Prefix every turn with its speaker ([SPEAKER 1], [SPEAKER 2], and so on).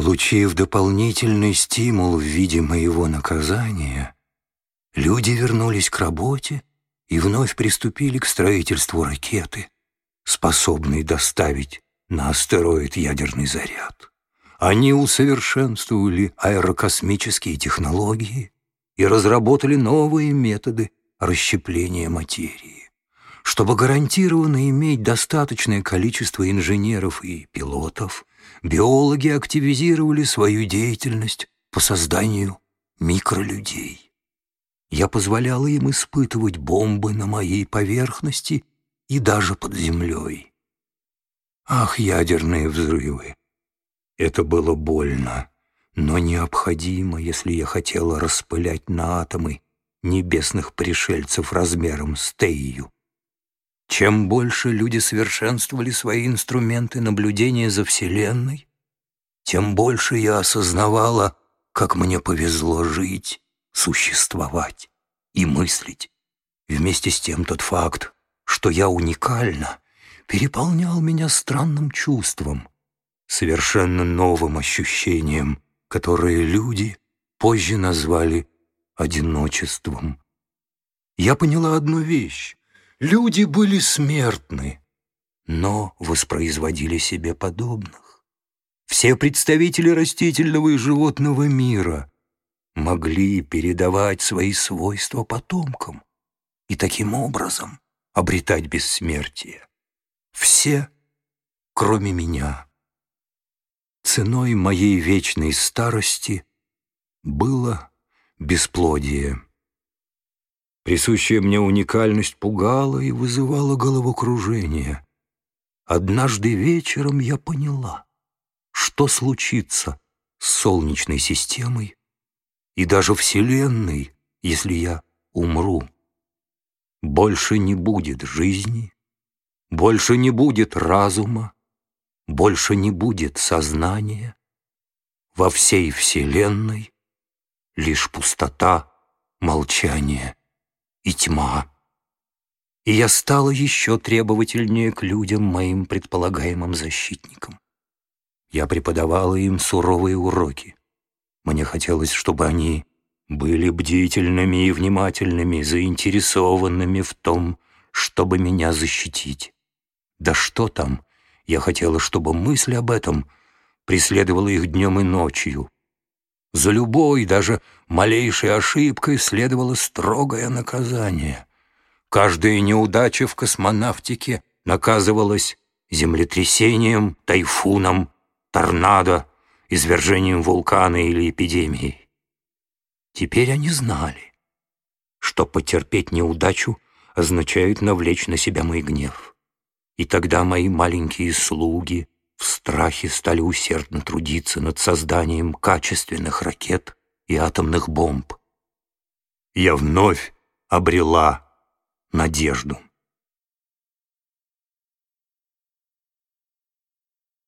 [SPEAKER 1] Получив дополнительный стимул в виде моего наказания, люди вернулись к работе и вновь приступили к строительству ракеты, способной доставить на астероид ядерный заряд. Они усовершенствовали аэрокосмические технологии и разработали новые методы расщепления материи. Чтобы гарантированно иметь достаточное количество инженеров и пилотов, биологи активизировали свою деятельность по созданию микролюдей. Я позволяла им испытывать бомбы на моей поверхности и даже под землей. Ах, ядерные взрывы! Это было больно, но необходимо, если я хотела распылять на атомы небесных пришельцев размером с Теию. Чем больше люди совершенствовали свои инструменты наблюдения за Вселенной, тем больше я осознавала, как мне повезло жить, существовать и мыслить. Вместе с тем тот факт, что я уникальна, переполнял меня странным чувством, совершенно новым ощущением, которое люди позже назвали одиночеством. Я поняла одну вещь. Люди были смертны, но воспроизводили себе подобных. Все представители растительного и животного мира могли передавать свои свойства потомкам и таким образом обретать бессмертие. Все, кроме меня. Ценой моей вечной старости было бесплодие. Присущая мне уникальность пугала и вызывала головокружение. Однажды вечером я поняла, что случится с Солнечной системой и даже Вселенной, если я умру. Больше не будет жизни, больше не будет разума, больше не будет сознания. Во всей Вселенной лишь пустота, молчание и тьма. И я стала еще требовательнее к людям, моим предполагаемым защитникам. Я преподавала им суровые уроки. Мне хотелось, чтобы они были бдительными и внимательными, заинтересованными в том, чтобы меня защитить. Да что там, я хотела, чтобы мысль об этом преследовала их днем и ночью, за любой, даже малейшей ошибкой следовало строгое наказание. Каждая неудача в космонавтике наказывалась землетрясением, тайфуном, торнадо, извержением вулкана или эпидемией. Теперь они знали, что потерпеть неудачу означает навлечь на себя мой гнев. И тогда мои маленькие слуги — в страхе стали усердно трудиться над созданием качественных ракет и атомных бомб. Я вновь обрела надежду.